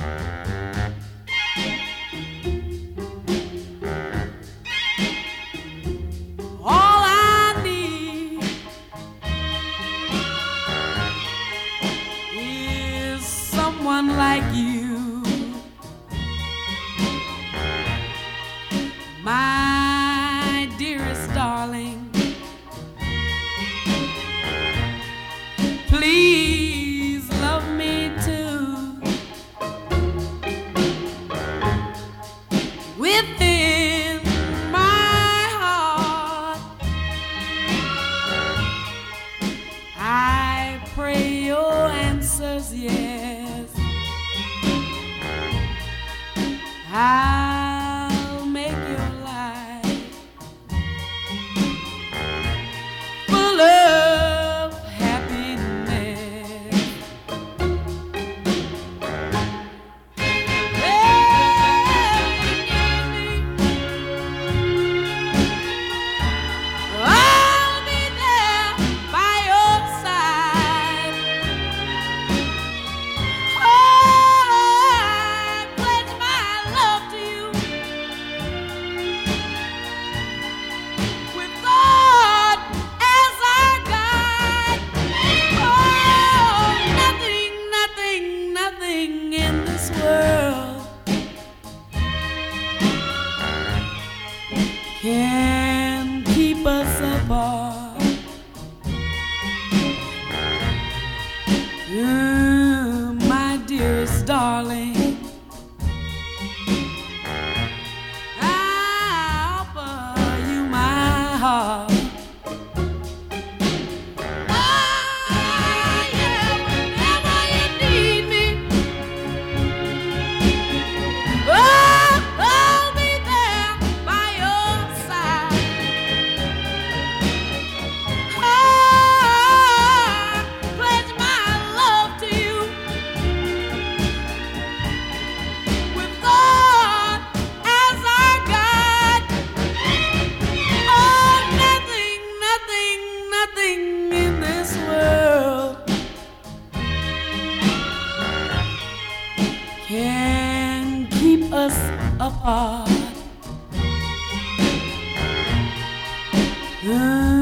Música within my heart. I pray your answers, yes. I world can keep us apart. Mm, my dearest darling. I offer you my heart. us apart. Mm.